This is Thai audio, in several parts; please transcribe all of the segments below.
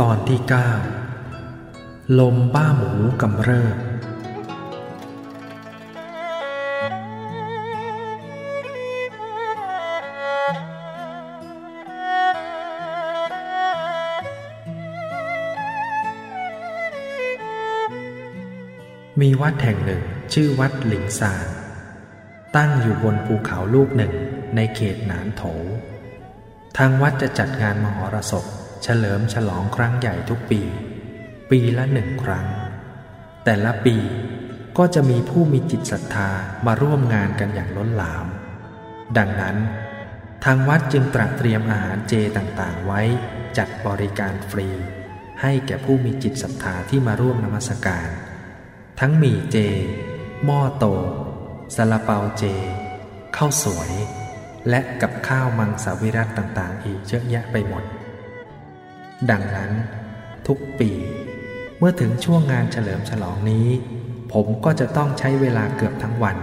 ตอนที่ 9 ลมบ้าหมูกำเริบมีวัดแห่งหนึ่งชื่อวัดหลิงซานตั้งอยู่บนภูเขาลูกหนึ่งในเขตหนานโถ ทางวัดจะจัดงานมหรสพ เฉลิมฉลองครั้งใหญ่ทุกปี ปีละหนึ่งครั้ง แต่ละปีก็จะมีผู้มีจิตศรัทธามาร่วมงานกันอย่างล้นหลาม ดังนั้น ทางวัดจึงตระเตรียมอาหารเจต่างๆไว้จัดบริการฟรี ให้แก่ผู้มีจิตศรัทธาที่มาร่วมนมัสการ ทั้งหมี่เจ หม้อโตซาลาเปาเจ ข้าวสวย และกับข้าวมังสวิรัตต่างๆ อีกเยอะแยะไปหมด ดังนั้น ทุกปี เมื่อถึงช่วงงานเฉลิมฉลองนี้ ผมก็จะต้องใช้เวลาเกือบทั้งวัน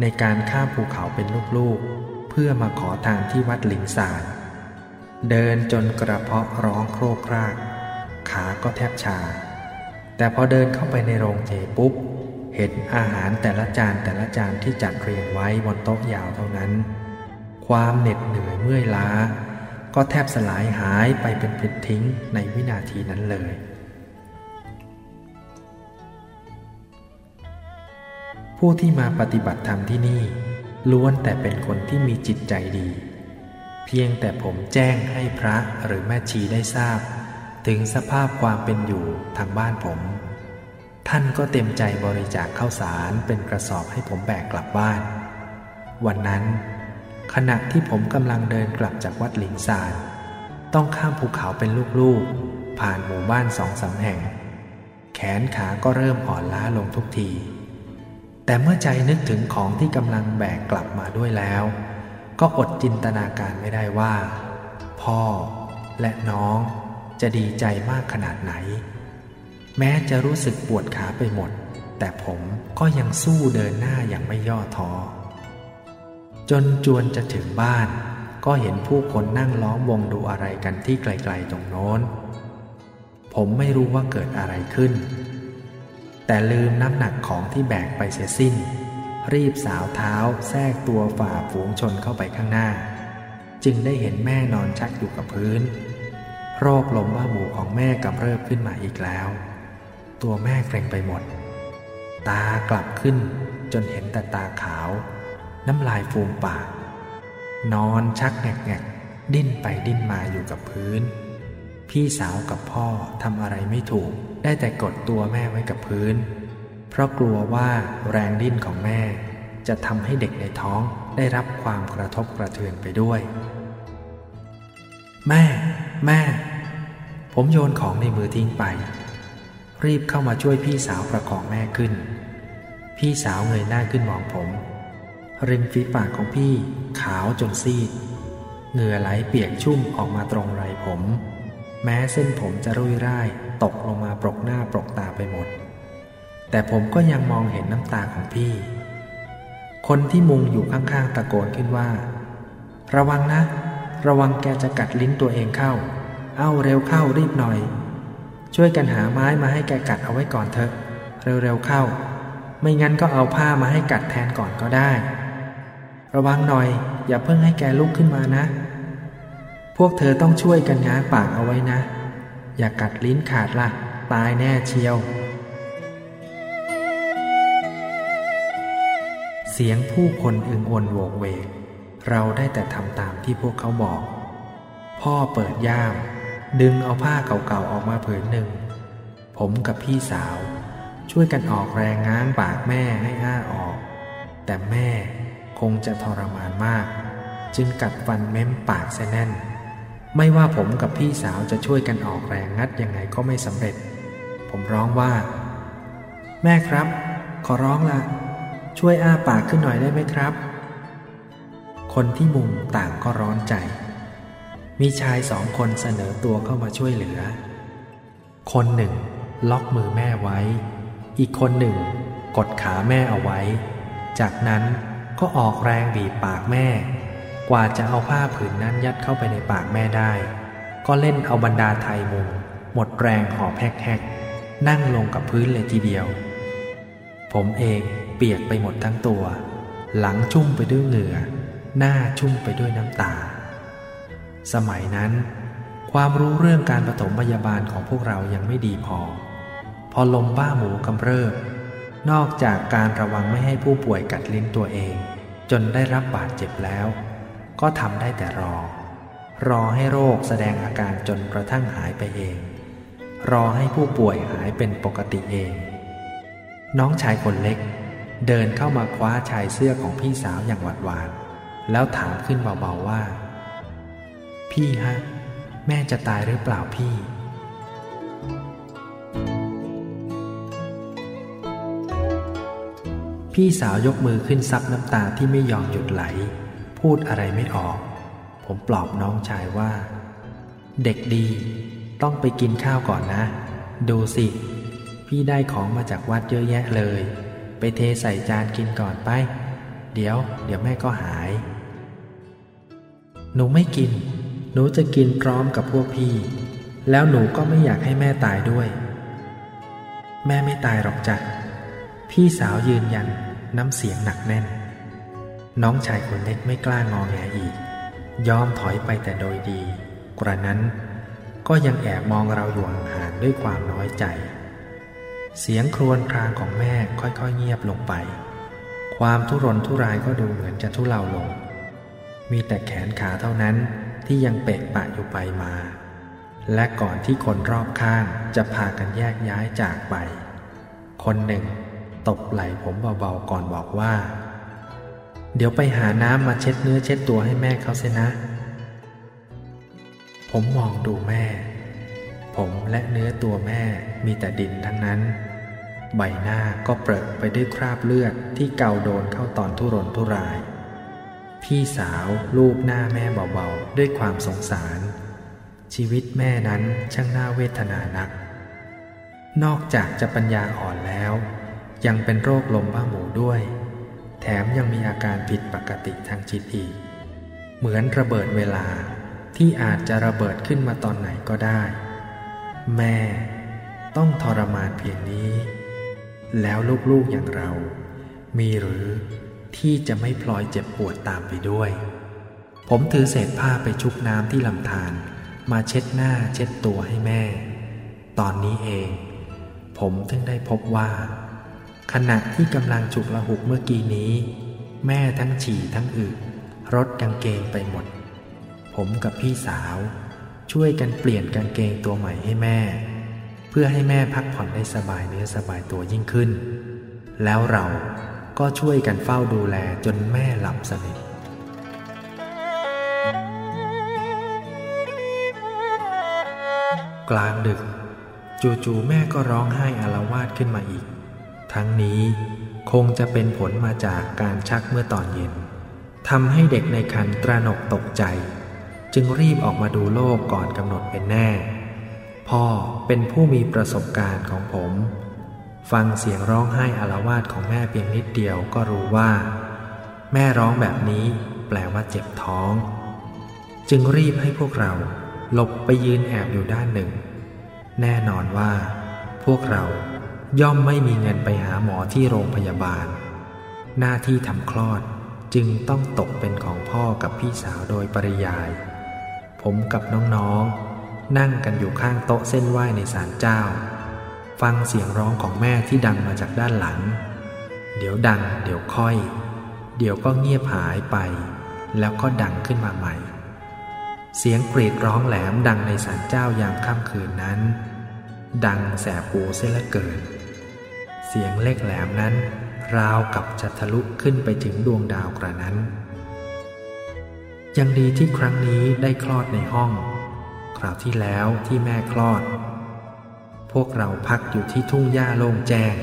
ในการข้ามภูเขาเป็นลูกๆ เพื่อมาขอทานที่วัดหลิงสานเดินจนกระเพาะร้องโครกคราก ขาก็แทบชา แต่พอเดินเข้าไปในโรงเจปุ๊บ เห็นอาหารแต่ละจานแต่ละจานที่จัดเรียงไว้บนโต๊ะยาวเท่านั้น ความเหน็ดเหนื่อยเมื่อยล้า ก็แทบสลายหายไปเป็นปลิดทิ้งในวินาทีนั้นเลย ผู้ที่มาปฏิบัติธรรมที่นี่ ล้วนแต่เป็นคนที่มีจิตใจดี เพียงแต่ผมแจ้งให้พระหรือแม่ชีได้ทราบ ถึงสภาพความเป็นอยู่ทางบ้านผม ท่านก็เต็มใจบริจาคข้าวสารเป็นกระสอบให้ผมแบกกลับบ้าน วันนั้น ขณะที่ผมกำลังเดินกลับจากวัดหลิงซาน ต้องข้ามภูเขาเป็นลูกๆ ผ่านหมู่บ้านสองสาแห่ง แขนขาก็เริ่มอ่อนล้าลงทุกที แต่เมื่อใจนึกถึงของที่กำลังแบกกลับมาด้วยแล้ว ก็อดจินตนาการไม่ได้ว่า พ่อและน้องจะดีใจมากขนาดไหน แม้จะรู้สึกปวดขาไปหมด แต่ผมก็ยังสู้เดินหน้าอย่างไม่ย่อท้อ จนจวนจะถึงบ้าน ก็เห็นผู้คนนั่งล้อมวงดูอะไรกันที่ไกลๆตรงโน้น ผมไม่รู้ว่าเกิดอะไรขึ้น แต่ลืมน้ำหนักของที่แบกไปเสียสิ้น รีบสาวเท้าแทรกตัวฝ่าฝูงชนเข้าไปข้างหน้า จึงได้เห็นแม่นอนชักอยู่กับพื้น โรคลมบ้าหมูของแม่กำเริบขึ้นมาอีกแล้ว ตัวแม่เกรงไปหมด ตากลับขึ้นจนเห็นแต่ตาขาว น้ำลายฟูมปาก นอนชักแงกแงกดิ้นไปดิ้นมาอยู่กับพื้น พี่สาวกับพ่อทำอะไรไม่ถูก ได้แต่กดตัวแม่ไว้กับพื้น เพราะกลัวว่าแรงดิ้นของแม่ จะทำให้เด็กในท้องได้รับความกระทบกระเทือนไปด้วย แม่ แม่ ผมโยนของในมือทิ้งไป รีบเข้ามาช่วยพี่สาวประคองแม่ขึ้น พี่สาวเงยหน้าขึ้นมองผม ริมฝีปากของพี่ขาวจนซีด เหงื่อไหลเปียกชุ่มออกมาตรงไรผม แม้เส้นผมจะรุ่ยร่ายตกลงมาปรกหน้าปรกตาไปหมด แต่ผมก็ยังมองเห็นน้ำตาของพี่ คนที่มุงอยู่ข้างๆตะโกนขึ้นว่า ระวังนะ ระวังแกจะกัดลิ้นตัวเองเข้า เอ้าเร็วเข้ารีบหน่อย ช่วยกันหาไม้มาให้แกกัดเอาไว้ก่อนเถอะ เร็วๆเข้า ไม่งั้นก็เอาผ้ามาให้กัดแทนก่อนก็ได้ ระวังหน่อย อย่าเพิ่งให้แกลุกขึ้นมานะ พวกเธอต้องช่วยกันง้างปากเอาไว้นะ อย่ากัดลิ้นขาดละ่ะ ตายแน่เชียว เสียงผู้คนอึงอนโวกเวก เราได้แต่ทำตามที่พวกเขาบอก พ่อเปิดย่าม ดึงเอาผ้าเก่าๆออกมาผืนหนึ่ง ผมกับพี่สาว ช่วยกันออกแรงง้างปากแม่ให้อ้าออก แต่แม่ คงจะทรมานมาก จึงกัดฟันเม้มปากแน่น ไม่ว่าผมกับพี่สาวจะช่วยกันออกแรงงัดยังไงก็ไม่สำเร็จ ผมร้องว่า แม่ครับ ขอร้องละช่วยอ้าปากขึ้นหน่อยได้ไหมครับ คนที่มุงต่างก็ร้อนใจ มีชายสองคนเสนอตัวเข้ามาช่วยเหลือ คนหนึ่ง ล็อกมือแม่ไว้ อีกคนหนึ่ง กดขาแม่เอาไว้ จากนั้น ก็ออกแรงบีบปากแม่ กว่าจะเอาผ้าผืนนั้นยัดเข้าไปในปากแม่ได้ ก็เล่นเอาบรรดาไทยมุงหมดแรงหอบแฮกๆ นั่งลงกับพื้นเลยทีเดียว ผมเองเปียกไปหมดทั้งตัว หลังชุ่มไปด้วยเหงื่อ หน้าชุ่มไปด้วยน้ำตา สมัยนั้น ความรู้เรื่องการปฐมพยาบาลของพวกเรายังไม่ดีพอ พอลมบ้าหมูกำเริบ นอกจากการระวังไม่ให้ผู้ป่วยกัดลิ้นตัวเอง จนได้รับบาดเจ็บแล้ว ก็ทำได้แต่รอ รอให้โรคแสดงอาการจนกระทั่งหายไปเอง รอให้ผู้ป่วยหายเป็นปกติเอง น้องชายคนเล็ก เดินเข้ามาคว้าชายเสื้อของพี่สาวอย่างหวาดหวานแล้วถามขึ้นเบาๆว่า พี่ฮะ แม่จะตายหรือเปล่าพี่ พี่สาวยกมือขึ้นซับน้ำตาที่ไม่ยอมหยุดไหล พูดอะไรไม่ออก ผมปลอบน้องชายว่า เด็กดี ต้องไปกินข้าวก่อนนะ ดูสิ พี่ได้ของมาจากวัดเยอะแยะเลย ไปเทใส่จานกินก่อนไป เดี๋ยว เดี๋ยวแม่ก็หาย หนูไม่กิน หนูจะกินพร้อมกับพวกพี่ แล้วหนูก็ไม่อยากให้แม่ตายด้วย แม่ไม่ตายหรอกจ้ะพี่สาวยืนยัน น้ำเสียงหนักแน่น น้องชายคนเล็กไม่กล้างอแงอีก ยอมถอยไปแต่โดยดี กระนั้นก็ยังแอบมองเราอยู่ห่างด้วยความน้อยใจ เสียงครวญครางของแม่ค่อยๆเงียบลงไป ความทุรนทุรายก็ดูเหมือนจะทุเลาลง มีแต่แขนขาเท่านั้นที่ยังเปะปะอยู่ไปมา และก่อนที่คนรอบข้างจะพากันแยกย้ายจากไป คนหนึ่ง ตบไหล่ผมเบาๆก่อนบอกว่า เดี๋ยวไปหาน้ำมาเช็ดเนื้อเช็ดตัวให้แม่เขาเสียนะ ผมมองดูแม่ ผมและเนื้อตัวแม่มีแต่ดินทั้งนั้น ใบหน้าก็เปรอะไปด้วยคราบเลือดที่เกาโดนเข้าตอนทุรนทุราย พี่สาวลูบหน้าแม่เบาๆด้วยความสงสาร ชีวิตแม่นั้นช่างน่าเวทนานักนอกจากจะปัญญาอ่อนแล้ว ยังเป็นโรคลมบ้าหมูด้วย แถมยังมีอาการผิดปกติทางจิตอีก เหมือนระเบิดเวลาที่อาจจะระเบิดขึ้นมาตอนไหนก็ได้ แม่ต้องทรมานเพียงนี้ แล้วลูกๆอย่างเรา มีหรือที่จะไม่พลอยเจ็บปวดตามไปด้วย ผมถือเศษผ้าไปชุบน้ำที่ลำธารมาเช็ดหน้าเช็ดตัวให้แม่ ตอนนี้เอง ผมถึงได้พบว่า ขณะที่กำลังฉุกละหุกเมื่อกี้นี้ แม่ทั้งฉี่ทั้งอึรถกางเกงไปหมด ผมกับพี่สาว ช่วยกันเปลี่ยนกางเกงตัวใหม่ให้แม่ เพื่อให้แม่พักผ่อนได้สบายเนื้อสบายตัวยิ่งขึ้น แล้วเราก็ช่วยกันเฝ้าดูแลจนแม่หลับสนิทกลางดึก จู่ๆแม่ก็ร้องไห้อาละวาดขึ้นมาอีก ทั้งนี้คงจะเป็นผลมาจากการชักเมื่อตอนเย็นทำให้เด็กในคันตระหนกตกใจ จึงรีบออกมาดูโลกก่อนกำหนดเป็นแน่ พ่อเป็นผู้มีประสบการณ์ของผม ฟังเสียงร้องไห้อาละวาดของแม่เพียงนิดเดียวก็รู้ว่า แม่ร้องแบบนี้แปลว่าเจ็บท้อง จึงรีบให้พวกเราหลบไปยืนแอบอยู่ด้านหนึ่ง แน่นอนว่า พวกเรา ย่อมไม่มีเงินไปหาหมอที่โรงพยาบาล หน้าที่ทำคลอดจึงต้องตกเป็นของพ่อกับพี่สาวโดยปริยาย ผมกับน้องๆ นั่งกันอยู่ข้างโต๊ะเส้นไหว้ในศาลเจ้า ฟังเสียงร้องของแม่ที่ดังมาจากด้านหลัง เดี๋ยวดัง เดี๋ยวค่อย เดี๋ยวก็เงียบหายไป แล้วก็ดังขึ้นมาใหม่ เสียงกรีดร้องแหลมดังในศาลเจ้ายามค่ำคืนนั้น ดังแสบหูเสียละเกิน เสียงเล็กแหลมนั้น ราวกับจะทะลุขึ้นไปถึงดวงดาวกระนั้น ยังดีที่ครั้งนี้ได้คลอดในห้อง คราวที่แล้วที่แม่คลอด พวกเราพักอยู่ที่ทุ่งหญ้าโล่งแจ้ง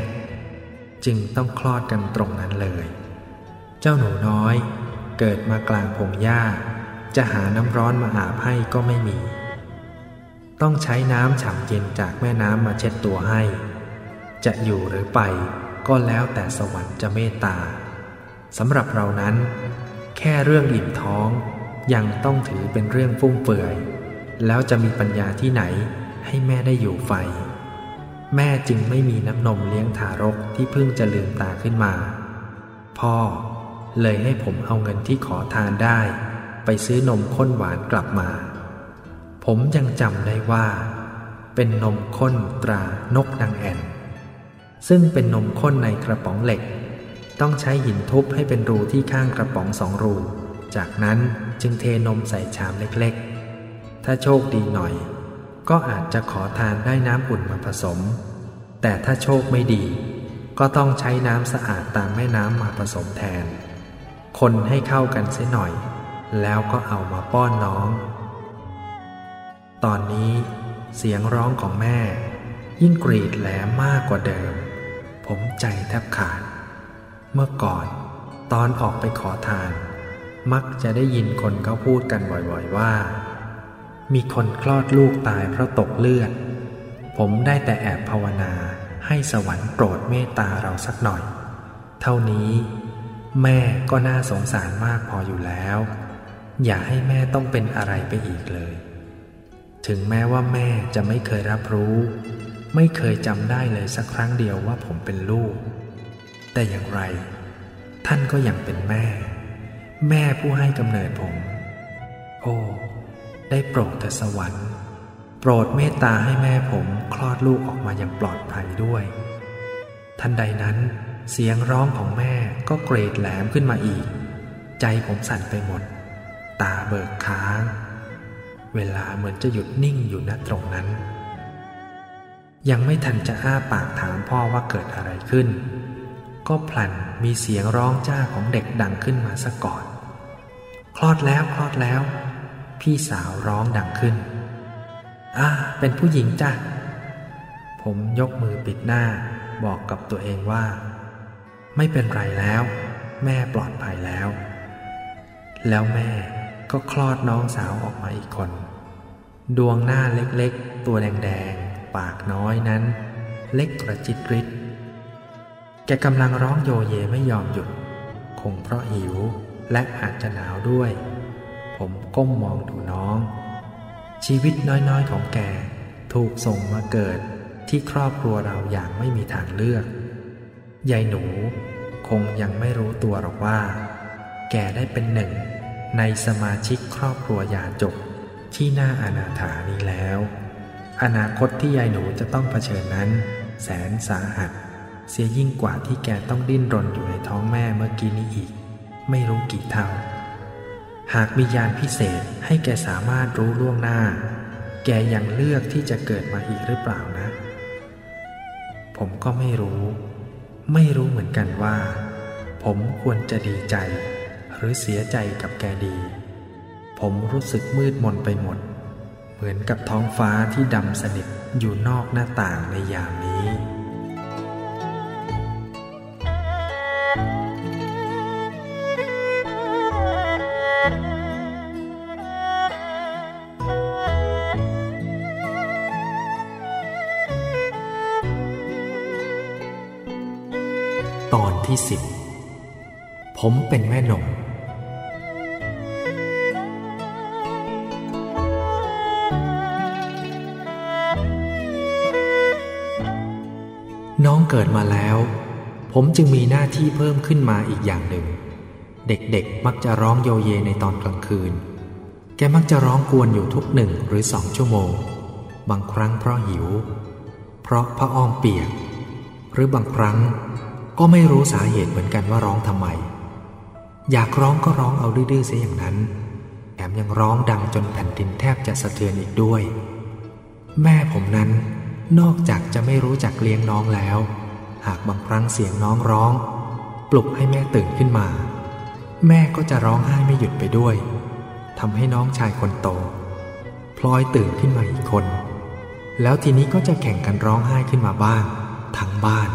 จึงต้องคลอดกันตรงนั้นเลย เจ้าหนูน้อย เกิดมากลางพงหญ้า จะหาน้ำร้อนมาอาบให้ก็ไม่มี ต้องใช้น้ำฉ่ำเย็นจากแม่น้ำมาเช็ดตัวให้ จะอยู่หรือไปก็แล้วแต่สวรรค์จะเมตตาสำหรับเรานั้น แค่เรื่องอิ่มท้องยังต้องถือเป็นเรื่องฟุ่มเฟือย แล้วจะมีปัญญาที่ไหนให้แม่ได้อยู่ไฟ แม่จึงไม่มีน้ำนมเลี้ยงทารกที่เพิ่งจะลืมตาขึ้นมา พ่อเลยให้ผมเอาเงินที่ขอทานได้ ไปซื้อนมข้นหวานกลับมา ผมยังจำได้ว่า เป็นนมข้นตรานกนางแอ่น ซึ่งเป็นนมข้นในกระป๋องเหล็ก ต้องใช้หินทุบให้เป็นรูที่ข้างกระป๋องสองรู จากนั้นจึงเทนมใส่ชามเล็กๆ ถ้าโชคดีหน่อย ก็อาจจะขอทานได้น้ำอุ่นมาผสม แต่ถ้าโชคไม่ดี ก็ต้องใช้น้ำสะอาดตามแม่น้ำมาผสมแทน คนให้เข้ากันเสียหน่อย แล้วก็เอามาป้อนน้อง ตอนนี้เสียงร้องของแม่ ยิ่งกรีดแหลมมากกว่าเดิม ผมใจแทบขาด เมื่อก่อนตอนออกไปขอทาน มักจะได้ยินคนเขาพูดกันบ่อยๆว่า มีคนคลอดลูกตายเพราะตกเลือด ผมได้แต่แอบภาวนาให้สวรรค์โปรดเมตตาเราสักหน่อย เท่านี้ แม่ก็น่าสงสารมากพออยู่แล้ว อย่าให้แม่ต้องเป็นอะไรไปอีกเลย ถึงแม้ว่าแม่จะไม่เคยรับรู้ ไม่เคยจำได้เลยสักครั้งเดียวว่าผมเป็นลูก แต่อย่างไร ท่านก็ยังเป็นแม่ แม่ผู้ให้กำเนิดผม โอ้ ได้โปรดแต่สวรรค์ โปรดเมตตาให้แม่ผมคลอดลูกออกมาอย่างปลอดภัยด้วย ทันใดนั้น เสียงร้องของแม่ก็เกรดแหลมขึ้นมาอีก ใจผมสั่นไปหมด ตาเบิกค้าง เวลาเหมือนจะหยุดนิ่งอยู่ณตรงนั้น ยังไม่ทันจะอ้าปากถามพ่อว่าเกิดอะไรขึ้น ก็พลันมีเสียงร้องจ้าของเด็กดังขึ้นมาซะก่อน คลอดแล้วคลอดแล้ว พี่สาวร้องดังขึ้น อ่า เป็นผู้หญิงจ้ะ ผมยกมือปิดหน้า บอกกับตัวเองว่า ไม่เป็นไรแล้ว แม่ปลอดภัยแล้ว แล้วแม่ก็คลอดน้องสาวออกมาอีกคน ดวงหน้าเล็กๆ ตัวแดงๆ ปากน้อยนั้น เล็กกระจิตริดแกกำลังร้องโยเยไม่ยอมหยุด คงเพราะหิวและอาจจะหนาวด้วย ผมก้มมองดูน้อง ชีวิตน้อยๆของแกถูกส่งมาเกิดที่ครอบครัวเราอย่างไม่มีทางเลือก ยายหนูคงยังไม่รู้ตัวหรอกว่า แกได้เป็นหนึ่ง ในสมาชิกครอบครัวยาจกที่น่าอนาถานี้แล้ว อนาคตที่ยายหนูจะต้องเผชิญนั้น แสนสาหัส เสียยิ่งกว่าที่แกต้องดิ้นรนอยู่ในท้องแม่เมื่อกี้นี้อีก ไม่รู้กี่เท่า หากมียานพิเศษให้แกสามารถรู้ล่วงหน้า แกยังเลือกที่จะเกิดมาอีกหรือเปล่านะ ผมก็ไม่รู้ ไม่รู้เหมือนกันว่า ผมควรจะดีใจ หรือเสียใจกับแกดี ผมรู้สึกมืดมนไปหมด มือนกับท้องฟ้าที่ดำสนิทอยู่นอกหน้าต่างในยามนี้ตอนที่สิบผมเป็นแม่นม น้องเกิดมาแล้ว ผมจึงมีหน้าที่เพิ่มขึ้นมาอีกอย่างหนึ่ง เด็กๆมักจะร้องโยเยในตอนกลางคืน แกมักจะร้องกวนอยู่ทุกหนึ่งหรือสองชั่วโมง บางครั้งเพราะหิว เพราะพระอ้อมเปียก หรือบางครั้งก็ไม่รู้สาเหตุเหมือนกันว่าร้องทำไม อยากร้องก็ร้องเอาดื้อๆเสียอย่างนั้น แถมยังร้องดังจนแผ่นดินแทบจะสะเทือนอีกด้วย แม่ผมนั้น นอกจากจะไม่รู้จักเลี้ยงน้องแล้ว หากบางครั้งเสียงน้องร้อง ปลุกให้แม่ตื่นขึ้นมา แม่ก็จะร้องไห้ไม่หยุดไปด้วยทำให้น้องชายคนโต พลอยตื่นขึ้นมาอีกคน แล้วทีนี้ก็จะแข่งกันร้องไห้ขึ้นมาบ้างทั้งบ้าน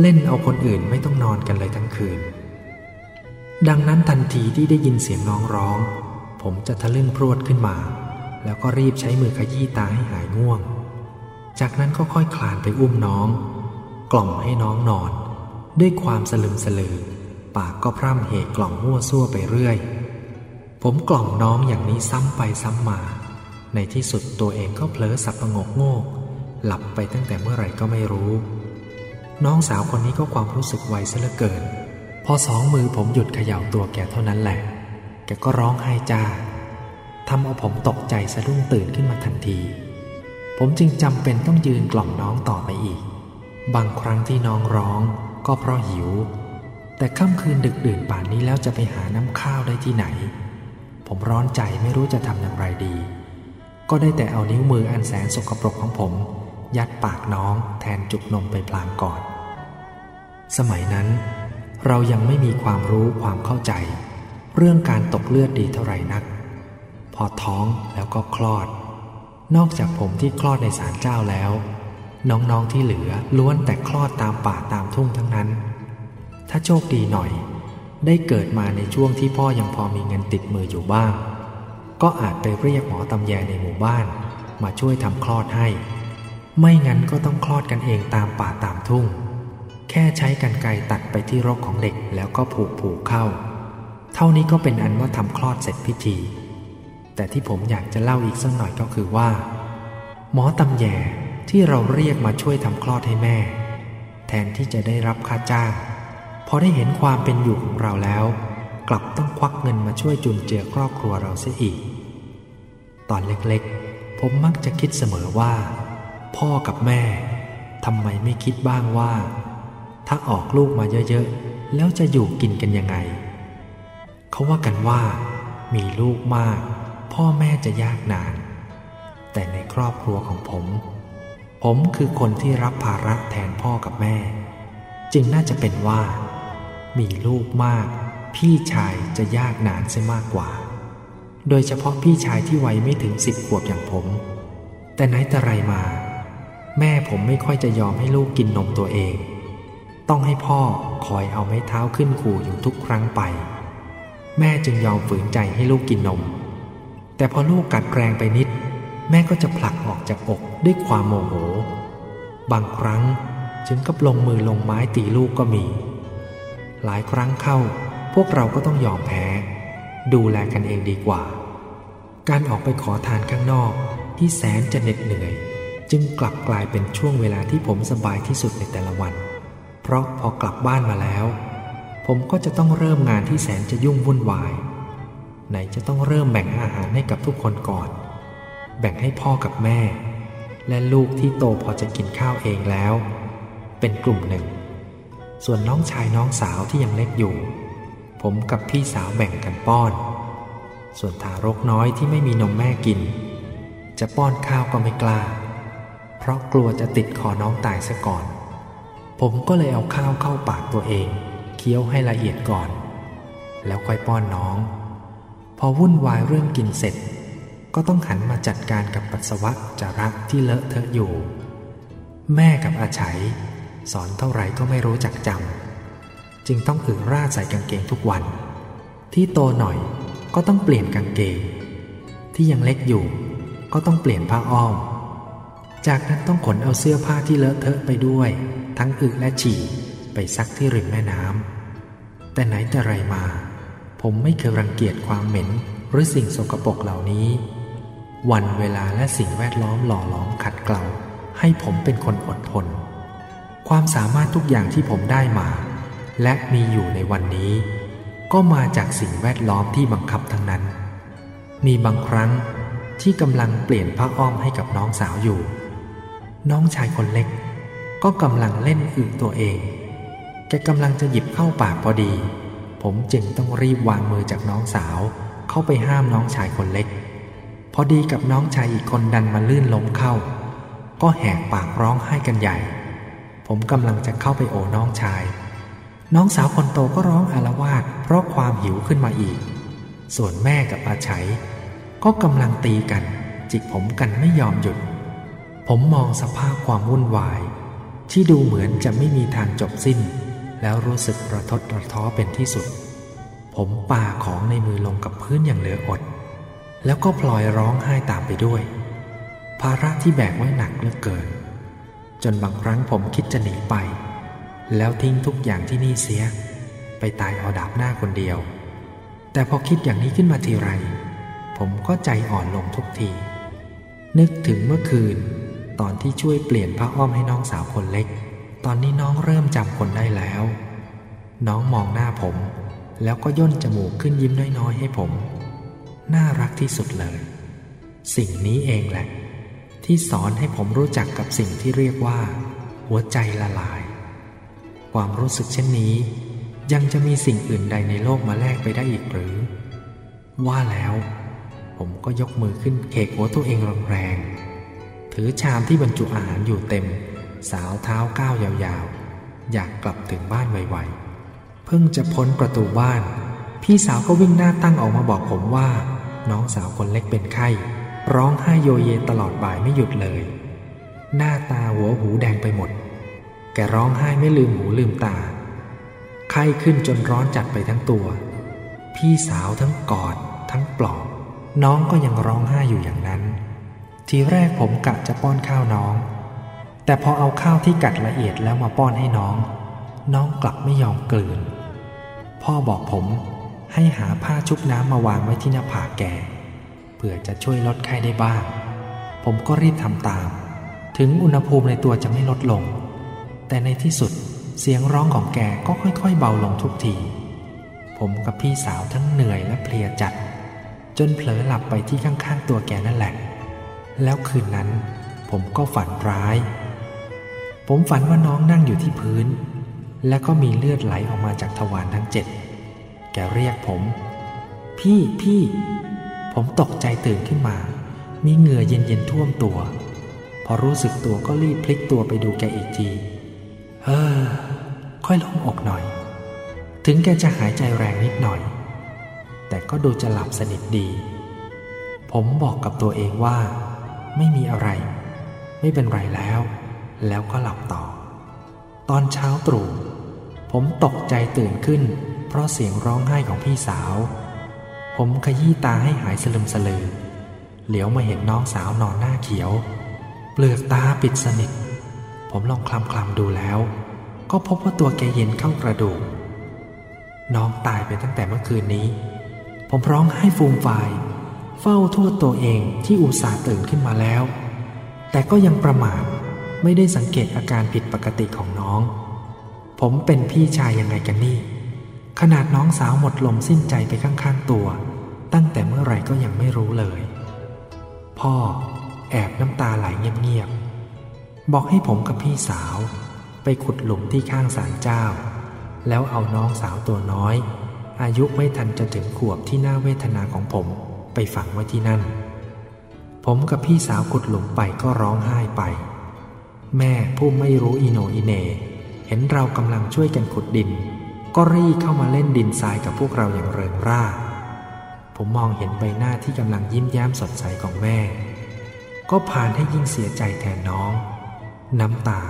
เล่นเอาคนอื่นไม่ต้องนอนกันเลยทั้งคืน ดังนั้นทันทีที่ได้ยินเสียงน้องร้อง ผมจะทะลึ่งพรวดขึ้นมา แล้วก็รีบใช้มือขยี้ตาให้หายง่วง จากนั้นก็ค่อยคลานไปอุ้มน้อง กล่อมให้น้องนอน ด้วยความสลึมสลือ ปากก็พร่ำเหกล่อมมั่วซั่วไปเรื่อย ผมกล่อมน้องอย่างนี้ซ้ำไปซ้ำมา ในที่สุดตัวเองก็เผลอสับประงกโง่หลับไปตั้งแต่เมื่อไหร่ก็ไม่รู้ น้องสาวคนนี้ก็ความรู้สึกไวซะเหลือเกิน พอสองมือผมหยุดเขย่าตัวแกเท่านั้นแหละ แกก็ร้องไห้จ้าทำเอาผมตกใจสะดุ้งตื่นขึ้นมาทันที ผมจึงจำเป็นต้องยืนกล่อมน้องต่อไปอีก บางครั้งที่น้องร้องก็เพราะหิว แต่ค่ำคืนดึกดื่นป่านนี้แล้วจะไปหาน้ำข้าวได้ที่ไหน ผมร้อนใจไม่รู้จะทำอย่างไรดี ก็ได้แต่เอานิ้วมืออันแสนสกปรกของผม ยัดปากน้องแทนจุกนมไปพลางก่อน สมัยนั้น เรายังไม่มีความรู้ความเข้าใจ เรื่องการตกเลือดดีเท่าไหร่นัก พอท้องแล้วก็คลอด นอกจากผมที่คลอดในศาลเจ้าแล้ว น้องๆที่เหลือล้วนแต่คลอดตามป่าตามทุ่งทั้งนั้น ถ้าโชคดีหน่อย ได้เกิดมาในช่วงที่พ่อยังพอมีเงินติดมืออยู่บ้าง ก็อาจไปเรียกหมอตำแยในหมู่บ้าน มาช่วยทำคลอดให้ ไม่งั้นก็ต้องคลอดกันเองตามป่าตามทุ่ง แค่ใช้กันไกตัดไปที่รกของเด็กแล้วก็ผูกผูกเข้า เท่านี้ก็เป็นอันว่าทำคลอดเสร็จพิธี แต่ที่ผมอยากจะเล่าอีกสักหน่อยก็คือว่า หมอตำแยที่เราเรียกมาช่วยทำคลอดให้แม่ แทนที่จะได้รับค่าจ้างพอได้เห็นความเป็นอยู่ของเราแล้ว กลับต้องควักเงินมาช่วยจุนเจือครอบครัวเราเสียอีก ตอนเล็กๆ ผมมักจะคิดเสมอว่า พ่อกับแม่ทำไมไม่คิดบ้างว่า ถ้าออกลูกมาเยอะๆ แล้วจะอยู่กินกันยังไง เขาว่ากันว่า มีลูกมาก พ่อแม่จะยากนาน แต่ในครอบครัวของผม ผมคือคนที่รับภาระแทนพ่อกับแม่ จึงน่าจะเป็นว่า มีลูกมาก พี่ชายจะยากนานเสียมากกว่า โดยเฉพาะพี่ชายที่วัยไม่ถึงสิบขวบอย่างผม แต่ไหนแต่ไรมา แม่ผมไม่ค่อยจะยอมให้ลูกกินนมตัวเอง ต้องให้พ่อคอยเอาไม้เท้าขึ้นขู่อยู่ทุกครั้งไป แม่จึงยอมฝืนใจให้ลูกกินนม แต่พอลูกกัดแรงไปนิด แม่ก็จะผลักออกจากอกด้วยความโมโห บางครั้งจึงกับลงมือลงไม้ตีลูกก็มี หลายครั้งเข้าพวกเราก็ต้องยอมแพ้ ดูแลกันเองดีกว่า การออกไปขอทานข้างนอกที่แสนจะเหน็ดเหนื่อย จึงกลับกลายเป็นช่วงเวลาที่ผมสบายที่สุดในแต่ละวัน เพราะพอกลับบ้านมาแล้ว ผมก็จะต้องเริ่มงานที่แสนจะยุ่งวุ่นวาย ไหนจะต้องเริ่มแบ่งอาหารให้กับทุกคนก่อน แบ่งให้พ่อกับแม่ และลูกที่โตพอจะกินข้าวเองแล้ว เป็นกลุ่มหนึ่ง ส่วนน้องชายน้องสาวที่ยังเล็กอยู่ ผมกับพี่สาวแบ่งกันป้อน ส่วนทารกน้อยที่ไม่มีนมแม่กิน จะป้อนข้าวก็ไม่กล้า เพราะกลัวจะติดคอน้องตายซะก่อน ผมก็เลยเอาข้าวเข้าปากตัวเอง เคี้ยวให้ละเอียดก่อน แล้วค่อยป้อนน้อง อวุ่นวายเรื่องกินเสร็จ ก็ต้องหันมาจัดการกับปัสสาวะจาระที่เลอะเทอะอยู่ แม่กับอาชัย สอนเท่าไหร่ก็ไม่รู้จักจำจึงต้องอึราดใส่กางเกงทุกวัน ที่โตหน่อยก็ต้องเปลี่ยนกางเกง ที่ยังเล็กอยู่ ก็ต้องเปลี่ยนผ้าอ้อม จากนั้นต้องขนเอาเสื้อผ้าที่เลอะเทอะไปด้วย ทั้งอึและฉี่ไปซักที่ริมแม่น้ำแต่ไหนแต่ไรมา ผมไม่เคยรังเกียจความเหม็นหรือสิ่งสกปรกเหล่านี้ วันเวลาและสิ่งแวดล้อมหล่อหลอมขัดเกลาให้ผมเป็นคนอดทน ความสามารถทุกอย่างที่ผมได้มา และมีอยู่ในวันนี้ ก็มาจากสิ่งแวดล้อมที่บังคับทั้งนั้น มีบางครั้งที่กำลังเปลี่ยนผ้าอ้อมให้กับน้องสาวอยู่ น้องชายคนเล็ก ก็กำลังเล่นอึตัวเองแกกำลังจะหยิบเข้าปากพอดี ผมจึงต้องรีบวางมือจากน้องสาว เข้าไปห้ามน้องชายคนเล็ก พอดีกับน้องชายอีกคนดันมาลื่นล้มเข้า ก็แหกปากร้องไห้กันใหญ่ ผมกำลังจะเข้าไปโอน้องชาย น้องสาวคนโตก็ร้องอารวาสเพราะความหิวขึ้นมาอีก ส่วนแม่กับอาชัยก็กำลังตีกัน จิกผมกันไม่ยอมหยุด ผมมองสภาพความวุ่นวาย ที่ดูเหมือนจะไม่มีทางจบสิ้น แล้วรู้สึกระทดระท้อเป็นที่สุด ผมปาของในมือลงกับพื้นอย่างเหลืออด แล้วก็พลอยร้องไห้ตามไปด้วย ภาระที่แบกไว้หนักเหลือเกิน จนบางครั้งผมคิดจะหนีไป แล้วทิ้งทุกอย่างที่นี่เสีย ไปตายเอาดาบหน้าคนเดียว แต่พอคิดอย่างนี้ขึ้นมาทีไร ผมก็ใจอ่อนลงทุกที นึกถึงเมื่อคืนตอนที่ช่วยเปลี่ยนผ้าอ้อมให้น้องสาวคนเล็ก ตอนนี้น้องเริ่มจำคนได้แล้ว น้องมองหน้าผม แล้วก็ย่นจมูกขึ้นยิ้มน้อยๆให้ผม น่ารักที่สุดเลย สิ่งนี้เองแหละ ที่สอนให้ผมรู้จักกับสิ่งที่เรียกว่า หัวใจละลาย ความรู้สึกเช่นนี้ ยังจะมีสิ่งอื่นใดในโลกมาแลกไปได้อีกหรือ ว่าแล้ว ผมก็ยกมือขึ้นเคกหัวตัวเองแรงๆถือชามที่บรรจุอาหารอยู่เต็ม สาวเท้าก้าวยาวๆ อยากกลับถึงบ้านไวๆ เพิ่งจะพ้นประตูบ้าน พี่สาวก็วิ่งหน้าตั้งออกมาบอกผมว่า น้องสาวคนเล็กเป็นไข้ ร้องไห้โยเยตลอดบ่ายไม่หยุดเลย หน้าตาหัวหูแดงไปหมด แกร้องไห้ไม่ลืมหูลืมตา ไข้ขึ้นจนร้อนจัดไปทั้งตัว พี่สาวทั้งกอด ทั้งปลอบน้องก็ยังร้องไห้อยู่อย่างนั้น ทีแรกผมกะจะป้อนข้าวน้อง แต่พอเอาข้าวที่กัดละเอียดแล้วมาป้อนให้น้อง น้องกลับไม่ยอมกลืน พ่อบอกผมให้หาผ้าชุบน้ำมาวางไว้ที่หน้าผากแกเพื่อจะช่วยลดไข้ได้บ้าง ผมก็รีบทำตาม ถึงอุณหภูมิในตัวจะไม่ลดลง แต่ในที่สุดเสียงร้องของแกก็ค่อยๆ เบาลงทุกที ผมกับพี่สาวทั้งเหนื่อยและเพลียจัด จนเผลอหลับไปที่ข้างๆตัวแกนั่นแหละ แล้วคืนนั้นผมก็ฝันร้าย ผมฝันว่าน้องนั่งอยู่ที่พื้น และก็มีเลือดไหลออกมาจากทวารทั้งเจ็ด แกเรียกผม พี่พี่ ผมตกใจตื่นขึ้นมา มีเหงื่อเย็นๆท่วมตัว พอรู้สึกตัวก็รีบพลิกตัวไปดูแกอีกทีเฮ้อค่อยลงอกหน่อย ถึงแกจะหายใจแรงนิดหน่อย แต่ก็ดูจะหลับสนิทดี ผมบอกกับตัวเองว่า ไม่มีอะไร ไม่เป็นไรแล้ว แล้วก็หลับต่อ ตอนเช้าตรู่ผมตกใจตื่นขึ้น เพราะเสียงร้องไห้ของพี่สาว ผมขยี้ตาให้หายสลึมสลือ เหลียวมาเห็นน้องสาวนอนหน้าเขียว เปลือกตาปิดสนิท ผมลองคลำคลำดูแล้ว ก็พบว่าตัวแกเย็นเข้ากระดูก น้องตายไปตั้งแต่เมื่อคืนนี้ ผมร้องไห้ฟูมฟายเฝ้าโทษตัวเองที่อุตส่าห์ตื่นขึ้นมาแล้ว แต่ก็ยังประมาท ไม่ได้สังเกตอาการผิดปกติของน้อง ผมเป็นพี่ชายยังไงกันนี่ ขนาดน้องสาวหมดลมสิ้นใจไปข้างๆตัว ตั้งแต่เมื่อไหร่ก็ยังไม่รู้เลย พ่อแอบน้ำตาไหลเงียบๆ บอกให้ผมกับพี่สาว ไปขุดหลุมที่ข้างศาลเจ้า แล้วเอาน้องสาวตัวน้อย อายุไม่ทันจะถึงขวบที่น่าเวทนาของผมไปฝังไว้ที่นั่น ผมกับพี่สาวขุดหลุมไปก็ร้องไห้ไป แม่ผู้ไม่รู้อีโนอีเน เห็นเรากำลังช่วยกันขุดดิน ก็รีเข้ามาเล่นดินทรายกับพวกเราอย่างเริงร่า ผมมองเห็นใบหน้าที่กำลังยิ้มแย้มสดใสของแม่ ก็ผ่านให้ยิ่งเสียใจแทนน้อง น้ำตา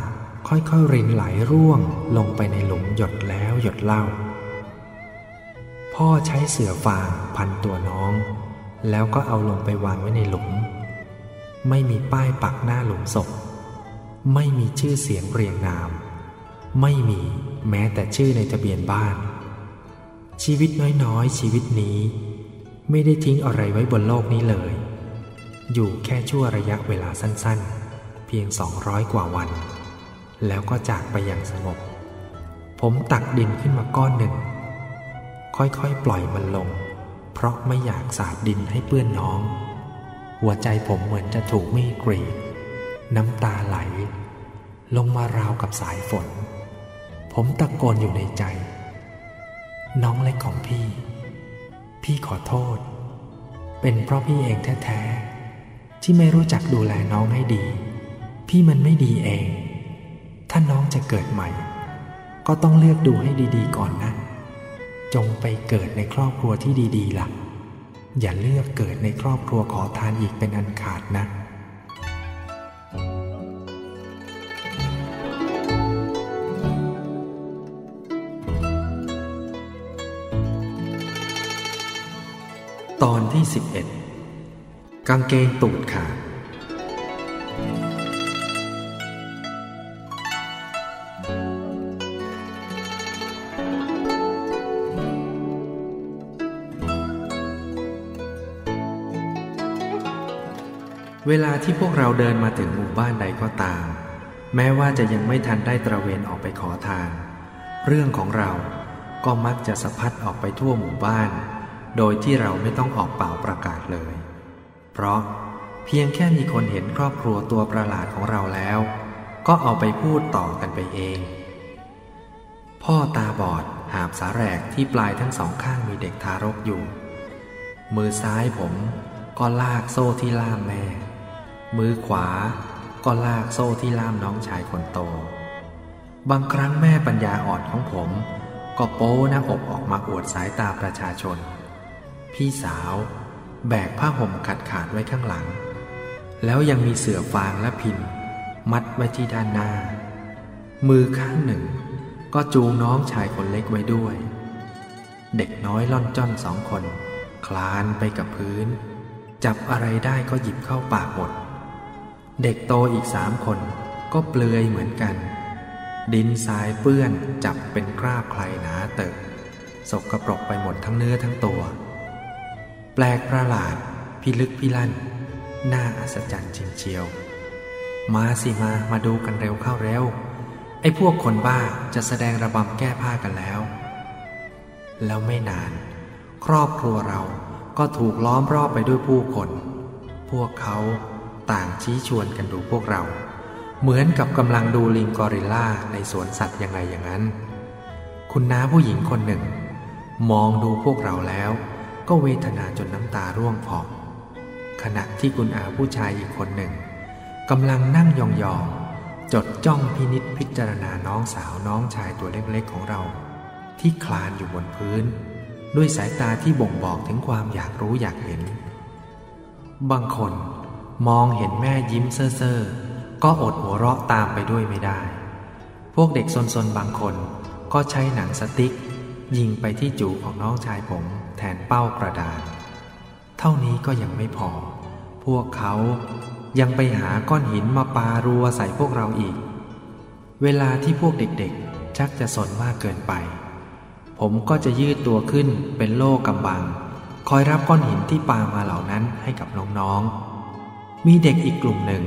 ค่อยๆรินไหลร่วงลงไปในหลุมหยดแล้วหยดเล่า พ่อใช้เสือฟางพันตัวน้อง แล้วก็เอาลงไปวางไว้ในหลุม ไม่มีป้ายปักหน้าหลุมศพ ไม่มีชื่อเสียงเรียงนาม ไม่มีแม้แต่ชื่อในทะเบียนบ้าน ชีวิตน้อยๆ ชีวิตนี้ ไม่ได้ทิ้งอะไรไว้บนโลกนี้เลย อยู่แค่ชั่วระยะเวลาสั้นๆ เพียงสองร้อยกว่าวัน แล้วก็จากไปอย่างสงบ ผมตักดินขึ้นมาก้อนหนึ่ง ค่อยๆ ปล่อยมันลง เพราะไม่อยากสาดดินให้เปื้อนน้อง หัวใจผมเหมือนจะถูกมีดกรีด น้ำตาไหล ลงมาราวกับสายฝน ผมตะโกนอยู่ในใจ น้องเล็กของพี่ พี่ขอโทษ เป็นเพราะพี่เองแท้ๆ ที่ไม่รู้จักดูแลน้องให้ดี พี่มันไม่ดีเอง ถ้าน้องจะเกิดใหม่ ก็ต้องเลือกดูให้ดีๆก่อนนะจงไปเกิดในครอบครัวที่ดี ๆล่ะ อย่าเลือกเกิดในครอบครัวขอทานอีกเป็นอันขาดนะ 21 กางเกงตูดขาดเวลาที่พวกเราเดินมาถึงหมู่บ้านใดก็ตาม แม้ว่าจะยังไม่ทันได้ตระเวนออกไปขอทาน เรื่องของเราก็มักจะสะพัดออกไปทั่วหมู่บ้าน โดยที่เราไม่ต้องออกเป่าประกาศเลย เพราะเพียงแค่มีคนเห็นครอบครัวตัวประหลาดของเราแล้ว ก็เอาไปพูดต่อกันไปเอง พ่อตาบอดหาบสาแรกที่ปลายทั้งสองข้างมีเด็กทารกอยู่ มือซ้ายผมก็ลากโซ่ที่ล่ามแม่ มือขวาก็ลากโซ่ที่ล่ามน้องชายคนโต บางครั้งแม่ปัญญาอ่อนของผม ก็โป้หน้าอกออกมาอวดสายตาประชาชน พี่สาว แบกผ้าห่มขาดขาดไว้ข้างหลัง แล้วยังมีเสื่อฟางและพินมัดไว้ที่ด้านหน้า มือข้างหนึ่ง ก็จูงน้องชายคนเล็กไว้ด้วย เด็กน้อยล่อนจ้อนสองคน คลานไปกับพื้น จับอะไรได้ก็หยิบเข้าปากหมด เด็กโตอีกสามคนก็เปลือยเหมือนกัน ดินทรายเปื้อนจับเป็นคราบใครหนาเติบสกกระปรกไปหมดทั้งเนื้อทั้งตัว แปลกประหลาด พิลึกพิลั่น น่าอัศจรรย์จริงเชียว มาสิมา มาดูกันเร็วเข้าเร็ว ไอ้พวกคนบ้าจะแสดงระบำแก้ผ้ากันแล้ว แล้วไม่นาน ครอบครัวเราก็ถูกล้อมรอบไปด้วยผู้คน พวกเขาต่างชี้ชวนกันดูพวกเรา เหมือนกับกำลังดูลิงกอริลลาในสวนสัตว์ยังไงอย่างนั้น คุณน้าผู้หญิงคนหนึ่ง มองดูพวกเราแล้ว ก็เวทนาจนน้ำตาร่วงพองขณะที่คุณอาผู้ชายอีกคนหนึ่งกำลังนั่งยองๆจดจ้องพินิษพิจารณาน้องสาวน้องชายตัวเล็กๆของเรา ที่คลานอยู่บนพื้น ด้วยสายตาที่บ่งบอกถึงความอยากรู้อยากเห็น บางคนมองเห็นแม่ยิ้มเซ่อๆก็อดหัวเราะตามไปด้วยไม่ได้ พวกเด็กซนๆบางคนก็ใช้หนังสติ๊กยิงไปที่จูของน้องชายผม แทนเป้ากระดาษเท่านี้ก็ยังไม่พอ พวกเขายังไปหาก้อนหินมาปารัวใส่พวกเราอีก เวลาที่พวกเด็กๆ ชักจะสนมากเกินไป ผมก็จะยืดตัวขึ้นเป็นโล่กำบัง คอยรับก้อนหินที่ปามาเหล่านั้นให้กับน้องๆ มีเด็กอีกกลุ่มหนึ่ง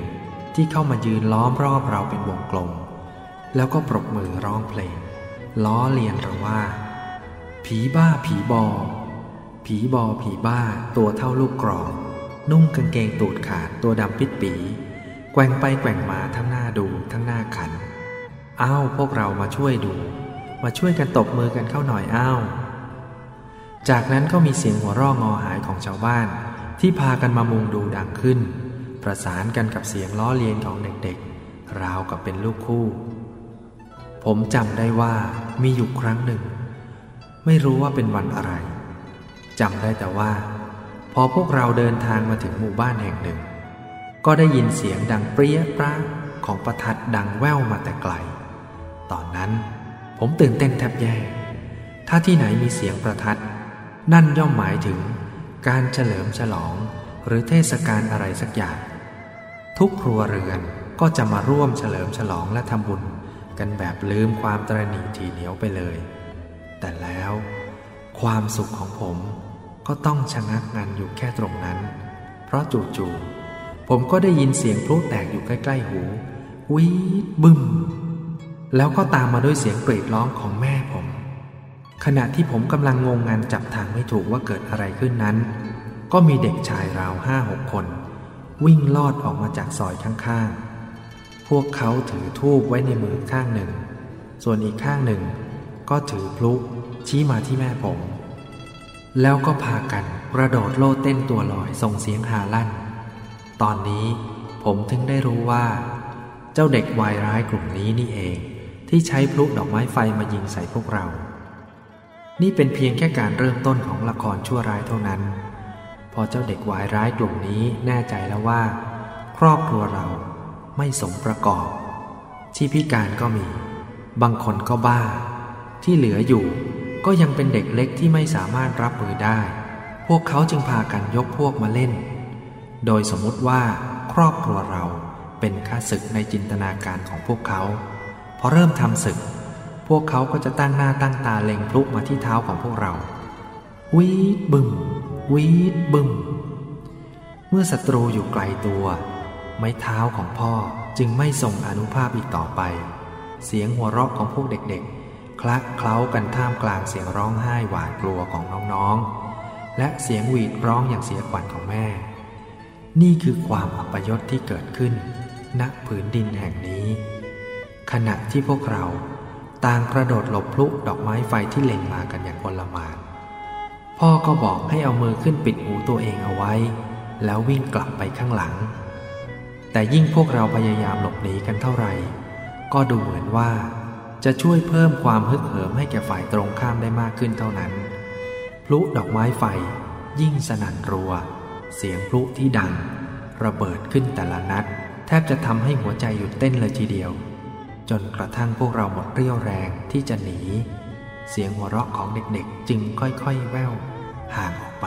ที่เข้ามายืนล้อมรอบเราเป็นวงกลม แล้วก็ปรบมือร้องเพลง ล้อเลียนเราว่า ผีบ้าผีบอ ผีบอผีบ้าตัวเท่าลูกกรอกนุ่งกางเกงตูดขาดตัวดำปิดปีแกว่งไปแกว่งมาทั้งหน้าดูทั้งหน้าขัน อ้าวพวกเรามาช่วยดู มาช่วยกันตบมือกันเข้าหน่อยอ้าว จากนั้นก็มีเสียงหัวร่องอหายของชาวบ้าน ที่พากันมามุงดูดังขึ้น ประสานกันกับเสียงล้อเลียนของเด็กๆ ราวกับเป็นลูกคู่ ผมจำได้ว่ามีอยู่ครั้งหนึ่ง ไม่รู้ว่าเป็นวันอะไร จำได้แต่ว่า พอพวกเราเดินทางมาถึงหมู่บ้านแห่งหนึ่ง ก็ได้ยินเสียงดังเปรี้ยปร้าของประทัดดังแว่วมาแต่ไกล ตอนนั้นผมตื่นเต้นแทบแย่ ถ้าที่ไหนมีเสียงประทัด นั่นย่อมหมายถึง การเฉลิมฉลอง หรือเทศกาลอะไรสักอย่าง ทุกครัวเรือนก็จะมาร่วมเฉลิมฉลองและทำบุญกันแบบลืมความตรณีทีเหนียวไปเลย แต่แล้วความสุขของผม ก็ต้องชะงักงันอยู่แค่ตรงนั้น เพราะจู่ๆผมก็ได้ยินเสียงพลุแตกอยู่ใกล้ๆหูวีดบึ้ม แล้วก็ตามมาด้วยเสียงกรีดร้องของแม่ผม ขณะที่ผมกำลังงงงานจับทางไม่ถูกว่าเกิดอะไรขึ้นนั้น ก็มีเด็กชายราวห้าหกคน วิ่งลอดออกมาจากซอยข้างๆ พวกเขาถือทูบไว้ในมือข้างหนึ่ง ส่วนอีกข้างหนึ่ง ก็ถือพลุชี้มาที่แม่ผม แล้วก็พากันกระโดดโลดเต้นตัวลอยส่งเสียงหาลั่น ตอนนี้ผมถึงได้รู้ว่า เจ้าเด็กวายร้ายกลุ่มนี้นี่เองที่ใช้พลุดอกไม้ไฟมายิงใส่พวกเรา นี่เป็นเพียงแค่การเริ่มต้นของละครชั่วร้ายเท่านั้น พอเจ้าเด็กวายร้ายกลุ่มนี้แน่ใจแล้วว่า ครอบครัวเราไม่สมประกอบ ที่พิการก็มี บางคนก็บ้า ที่เหลืออยู่ ก็ยังเป็นเด็กเล็กที่ไม่สามารถรับมือได้ พวกเขาจึงพากันยกพวกมาเล่น โดยสมมุติว่าครอบครัวเราเป็นข้าศึกในจินตนาการของพวกเขา พอเริ่มทำศึก พวกเขาก็จะตั้งหน้าตั้งตาเล็งพลุมาที่เท้าของพวกเรา วีดบึมวีดบึมเมื่อศัตรูอยู่ไกลตัว ไม้เท้าของพ่อจึงไม่ส่งอนุภาพอีกต่อไป เสียงหัวเราะของพวกเด็กๆ ลักเคล้ากันท่ามกลางเสียงร้องไห้หวาดกลัวของน้องๆ และเสียงหวีดร้องอย่างเสียขวัญของแม่ นี่คือความอัปยศที่เกิดขึ้น ณผืนดินแห่งนี้ ขณะที่พวกเราต่างกระโดดหลบพลุดอกไม้ไฟที่เล็งมากันอย่างคนละมานพ่อก็บอกให้เอามือขึ้นปิดหูตัวเองเอาไว้ แล้ววิ่งกลับไปข้างหลัง แต่ยิ่งพวกเราพยายามหลบหนีกันเท่าไหร่ ก็ดูเหมือนว่า จะช่วยเพิ่มความฮึกเหิมให้แก่ฝ่ายตรงข้ามได้มากขึ้นเท่านั้น พลุดอกไม้ไฟยิ่งสนั่นรัว เสียงพลุที่ดัง ระเบิดขึ้นแต่ละนัด แทบจะทำให้หัวใจหยุดเต้นเลยทีเดียว จนกระทั่งพวกเราหมดเรี่ยวแรงที่จะหนี เสียงหัวเราะของเด็กๆ จึงค่อยๆ แว่ว ห่างออกไป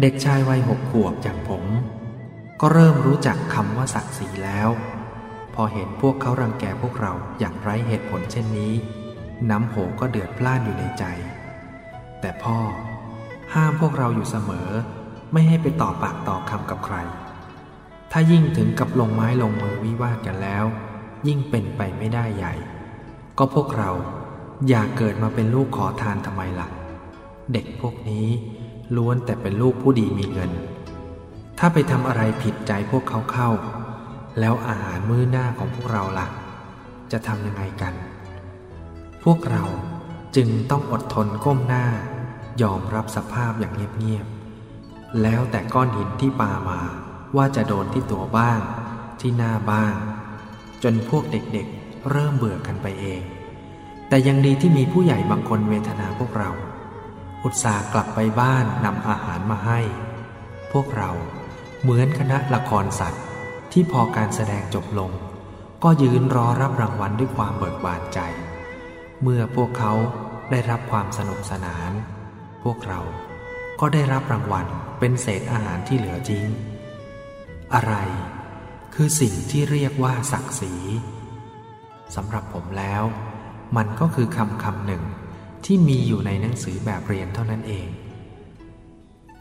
เด็กชายวัยหกขวบอย่างผม ก็เริ่มรู้จักคำว่าศักดิ์ศรีแล้ว อเห็นพวกเขารังแกพวกเราอย่างไร้เหตุผลเช่นนี้ น้ำโหก็เดือดพล่านอยู่ในใจ แต่พ่อห้ามพวกเราอยู่เสมอ ไม่ให้ไปต่อปากต่อคำกับใคร ถ้ายิ่งถึงกับลงไม้ลงมือวิวาทกันแล้ว ยิ่งเป็นไปไม่ได้ใหญ่ ก็พวกเราอยากเกิดมาเป็นลูกขอทานทำไมละ่ะ เด็กพวกนี้ล้วนแต่เป็นลูกผู้ดีมีเงิน ถ้าไปทำอะไรผิดใจพวกเขาเข้า แล้วอาหารมื้อหน้าของพวกเราละ่ะ จะทำยังไงกัน พวกเราจึงต้องอดทนก้มหน้า ยอมรับสภาพอย่างเงียบๆ แล้วแต่ก้อนหินที่ปามาว่าจะโดนที่ตัวบ้าง ที่หน้าบ้าง จนพวกเด็กๆ เริ่มเบื่อกันไปเอง แต่ยังดีที่มีผู้ใหญ่บางคนเวทนาพวกเรา อุตส่าห์กลับไปบ้านนำอาหารมาให้ พวกเราเหมือนคณะละครสัตว์ ที่พอการแสดงจบลง ก็ยืนรอรับรางวัลด้วยความเบิกบานใจ เมื่อพวกเขาได้รับความสนุกสนาน พวกเราก็ได้รับรางวัลเป็นเศษอาหารที่เหลือทิ้ง อะไรคือสิ่งที่เรียกว่าศักดิ์ศรีสำหรับผมแล้ว มันก็คือคำคำหนึ่งที่มีอยู่ในหนังสือแบบเรียนเท่านั้นเอง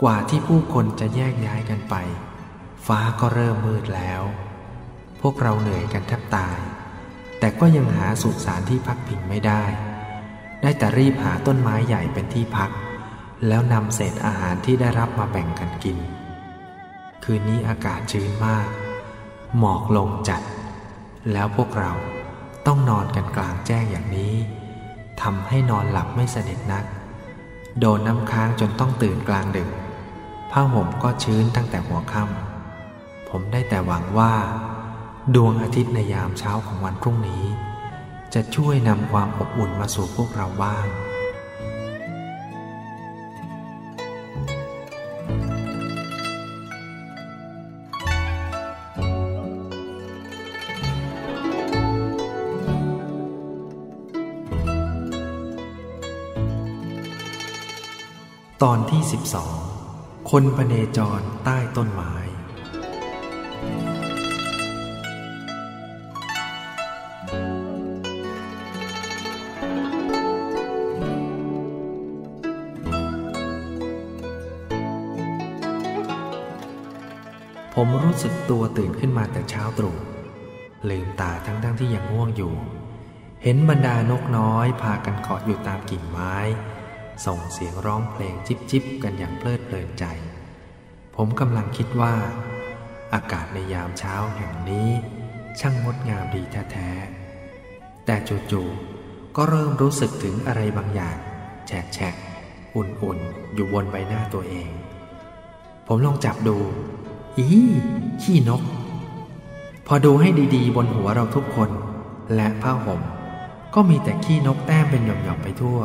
กว่าที่ผู้คนจะแยกย้ายกันไป ฟ้าก็เริ่มมืดแล้ว พวกเราเหนื่อยกันแทบตาย แต่ก็ยังหาสุสานที่พักพิงไม่ได้ ได้แต่รีบหาต้นไม้ใหญ่เป็นที่พัก แล้วนำเศษอาหารที่ได้รับมาแบ่งกันกิน คืนนี้อากาศชื้นมาก หมอกลงจัด แล้วพวกเราต้องนอนกันกลางแจ้งอย่างนี้ทำให้นอนหลับไม่สนิทนัก โดนน้ำค้างจนต้องตื่นกลางดึกผ้าห่มก็ชื้นตั้งแต่หัวค่ำ ผมได้แต่หวังว่า ดวงอาทิตย์ในยามเช้าของวันพรุ่งนี้ จะช่วยนำความอบอุ่นมาสู่พวกเราบ้างตอนที่สิบสองคนพเนจรใต้ต้นไม้ รู้สึกตัวตื่นขึ้นมาแต่เช้าตรู่ลืมตาทั้งๆทที่ยังง่วงอยู่ เห็นบรรดานกน้อย พากันเกาะอยู่ตามกิ่งไม้ ส่งเสียงร้องเพลงจิบจิบกันอย่างเพลิดเพลินใจ ผมกำลังคิดว่า อากาศในยามเช้าแห่งนี้ ช่างงดงามดีแท้ๆแต่จู่ๆก็เริ่มรู้สึกถึงอะไรบางอย่าง แฉกแฉกอุ่นๆ อยู่บนใบหน้าตัวเอง ผมลองจับดู อีขี้นก พอดูให้ดีๆ บนหัวเราทุกคน และผ้าห่ม ก็มีแต่ขี้นกแต้มเป็นหย่อมๆไปทั่ว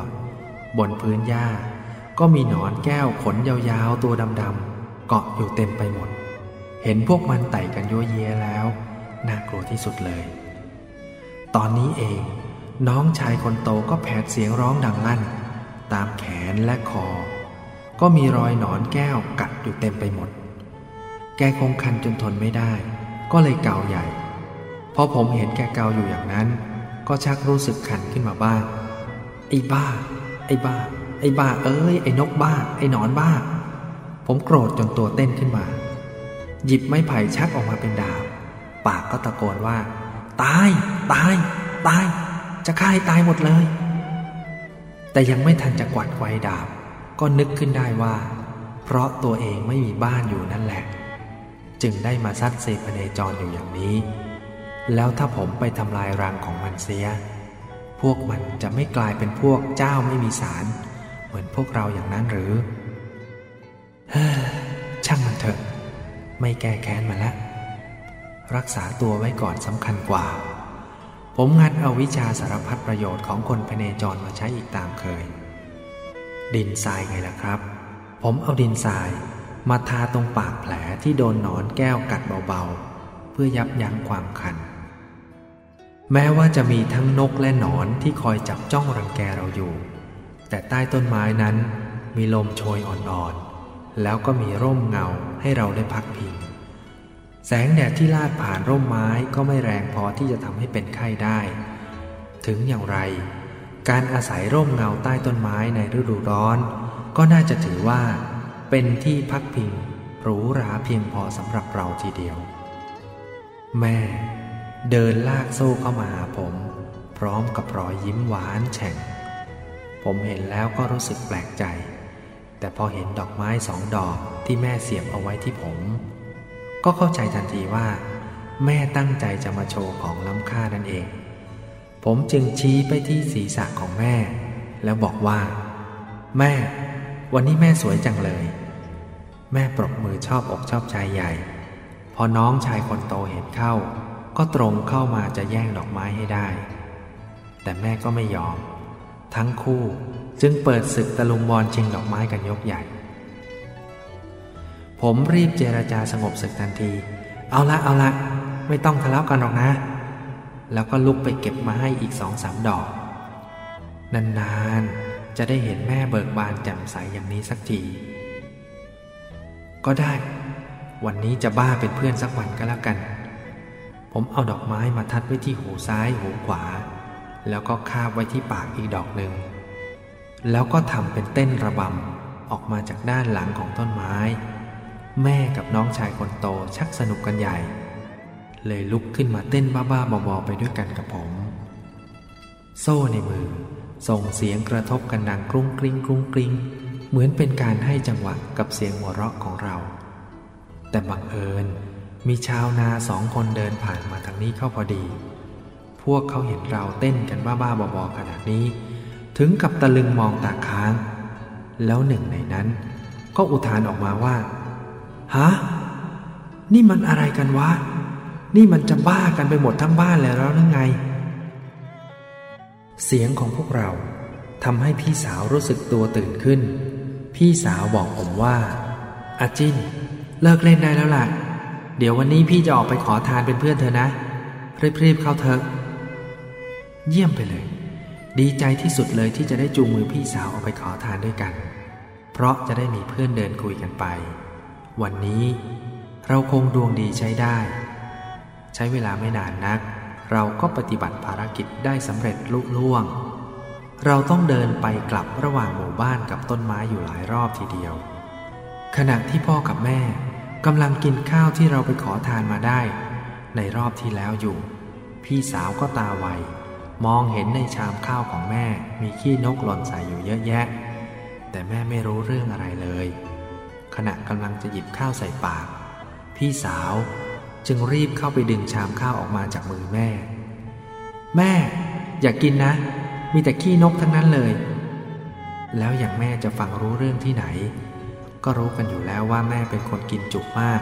บนพื้นหญ้า ก็มีหนอนแก้วขนยาวๆ ตัวดำๆ เกาะอยู่เต็มไปหมด เห็นพวกมันไต่กันยัวเยแล้ว น่ากลัวที่สุดเลย ตอนนี้เอง น้องชายคนโตก็แผดเสียงร้องดังลั่น ตามแขนและคอ ก็มีรอยหนอนแก้วกัดอยู่เต็มไปหมด แกคงคันจนทนไม่ได้ ก็เลยเกาใหญ่ พอผมเห็นแกเกาอยู่อย่างนั้น ก็ชักรู้สึกคันขึ้นมาบ้าง ไอ้บ้า ไอ้บ้า ไอ้บ้าเอ้ย ไอ้นกบ้า ไอ้นอนบ้า ผมโกรธจนตัวเต้นขึ้นมา หยิบไม้ไผ่ชักออกมาเป็นดาบ ปากก็ตะโกนว่า ตาย ตาย ตาย จะฆ่าให้ตายหมดเลย แต่ยังไม่ทันจะกวัดไวดาบ ก็นึกขึ้นได้ว่า เพราะตัวเองไม่มีบ้านอยู่นั่นแหละ จึงได้มาซัดเซพเนจรอยู่อย่างนี้ แล้วถ้าผมไปทำลายรังของมันเสีย พวกมันจะไม่กลายเป็นพวกเจ้าไม่มีสาร เหมือนพวกเราอย่างนั้นหรือเฮ้ช่างมันเถอะ ไม่แก้แค้นมาแล้วรักษาตัวไว้ก่อนสำคัญกว่า ผมงัดเอาวิชาสารพัดประโยชน์ของคนพเนจรมาใช้อีกตามเคย ดินทรายไงล่ะครับ ผมเอาดินทราย มาทาตรงปากแผลที่โดนหนอนแก้วกัดเบาๆ เพื่อยับยั้งความคัน แม้ว่าจะมีทั้งนกและหนอนที่คอยจับจ้องรังแกเราอยู่ แต่ใต้ต้นไม้นั้นมีลมโชยอ่อนๆ แล้วก็มีร่มเงาให้เราได้พักพิง แสงแดดที่ลาดผ่านร่มไม้ก็ไม่แรงพอที่จะทำให้เป็นไข้ได้ ถึงอย่างไร การอาศัยร่มเงาใต้ต้นไม้ในฤดูร้อน ก็น่าจะถือว่า เป็นที่พักพิงหรูหราเพียงพอสำหรับเราทีเดียว แม่เดินลากโซ่เข้ามาหาผม พร้อมกับรอยยิ้มหวานแฉ่ง ผมเห็นแล้วก็รู้สึกแปลกใจ แต่พอเห็นดอกไม้สองดอกที่แม่เสียบเอาไว้ที่ผม ก็เข้าใจทันทีว่า แม่ตั้งใจจะมาโชว์ของล้ำค่านั่นเอง ผมจึงชี้ไปที่ศีรษะของแม่ แล้วบอกว่า แม่ วันนี้แม่สวยจังเลย แม่ปรบมือชอบอกชอบชายใหญ่ พอน้องชายคนโตเห็นเข้า ก็ตรงเข้ามาจะแย่งดอกไม้ให้ได้ แต่แม่ก็ไม่ยอม ทั้งคู่จึงเปิดศึกตะลุมบอลชิงดอกไม้กันยกใหญ่ ผมรีบเจรจาสงบศึกทันที เอาละเอาละไม่ต้องทะเลาะกันหรอกนะ แล้วก็ลุกไปเก็บมาให้อีกสองสามดอก นานๆจะได้เห็นแม่เบิกบานแจ่มใสอย่างนี้สักที ก็ได้ วันนี้จะบ้าเป็นเพื่อนสักวันก็แล้วกัน ผมเอาดอกไม้มาทัดไว้ที่หูซ้ายหูขวา แล้วก็คาบไว้ที่ปากอีกดอกหนึ่ง แล้วก็ทำเป็นเต้นระบำออกมาจากด้านหลังของต้นไม้ แม่กับน้องชายคนโตชักสนุกกันใหญ่ เลยลุกขึ้นมาเต้นบ้าๆบอๆไปด้วยกันกับผม โซ่ในมือส่งเสียงกระทบกันดังกรุ้งกริ้งกรุ้งกริ้ง เหมือนเป็นการให้จังหวะกับเสียงหัวเราะของเรา แต่บังเอิญมีชาวนาสองคนเดินผ่านมาทางนี้เข้าพอดี พวกเขาเห็นเราเต้นกันบ้าๆบอๆขนาดนี้ ถึงกับตะลึงมองตาค้าง แล้วหนึ่งในนั้น ก็อุทานออกมาว่า ฮะ นี่มันอะไรกันวะ นี่มันจะบ้ากันไปหมดทั้งบ้านแล้วหรือไง เสียงของพวกเราทำให้พี่สาวรู้สึกตัวตื่นขึ้น พี่สาวบอกผมว่าอาจินเลิกเล่นได้แล้วล่ะ เดี๋ยววันนี้พี่จะออกไปขอทานเป็นเพื่อนเธอนะรีบๆเข้าเถอะเยี่ยมไปเลย ดีใจที่สุดเลยที่จะได้จูงมือพี่สาวออกไปขอทานด้วยกัน เพราะจะได้มีเพื่อนเดินคุยกันไป วันนี้เราคงดวงดีใช้ได้ ใช้เวลาไม่นานนัก เราก็ปฏิบัติภารกิจได้สำเร็จลุล่วง เราต้องเดินไปกลับระหว่างหมู่บ้านกับต้นไม้อยู่หลายรอบทีเดียว ขณะที่พ่อกับแม่กำลังกินข้าวที่เราไปขอทานมาได้ ในรอบที่แล้วอยู่ พี่สาวก็ตาไวมองเห็นในชามข้าวของแม่มีขี้นกหล่นใส่อยู่เยอะแยะ แต่แม่ไม่รู้เรื่องอะไรเลย ขณะกำลังจะหยิบข้าวใส่ปาก พี่สาวจึงรีบเข้าไปดึงชามข้าวออกมาจากมือแม่ แม่ อย่ากกินนะ มีแต่ขี้นกทั้งนั้นเลย แล้วอย่างแม่จะฟังรู้เรื่องที่ไหน ก็รู้กันอยู่แล้วว่าแม่เป็นคนกินจุกมาก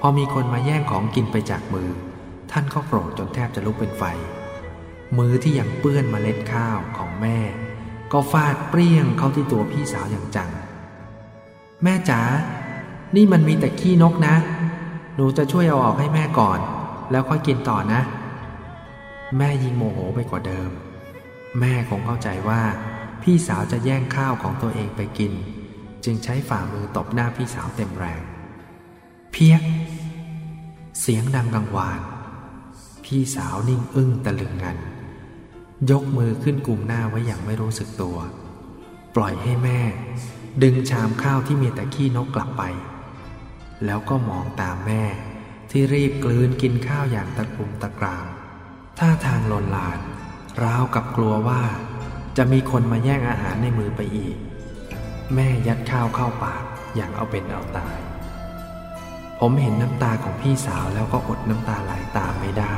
พอมีคนมาแย่งของกินไปจากมือ ท่านก็โกรธจนแทบจะลุกเป็นไฟ มือที่ยังเปื้อนมเมล็ดข้าวของแม่ ก็ฟาดเปรี้ยงเข้าที่ตัวพี่สาวอย่างจัง แม่จ๋า นี่มันมีแต่ขี้นกนะ หนูจะช่วยเอาออกให้แม่ก่อน แล้วค่อยกินต่อนะ แม่ยิงโมโหไปกว่าเดิม แม่คงเข้าใจว่า พี่สาวจะแย่งข้าวของตัวเองไปกิน จึงใช้ฝ่ามือตบหน้าพี่สาวเต็มแรง เพียกเสียงดังกังวาน พี่สาวนิ่งอึ้งตะลึงงัน ยกมือขึ้นกุมหน้าไว้อย่างไม่รู้สึกตัว ปล่อยให้แม่ ดึงชามข้าวที่มีแต่ขี้นกกลับไป แล้วก็มองตามแม่ที่รีบกลืนกินข้าวอย่างตะกุมตะกรามท่าทางลนลาน ราวกับกลัวว่า จะมีคนมาแย่งอาหารในมือไปอีก แม่ยัดข้าวเข้าปากอย่างเอาเป็นเอาตาย ผมเห็นน้ำตาของพี่สาวแล้วก็อดน้ำตาไหลตามไม่ได้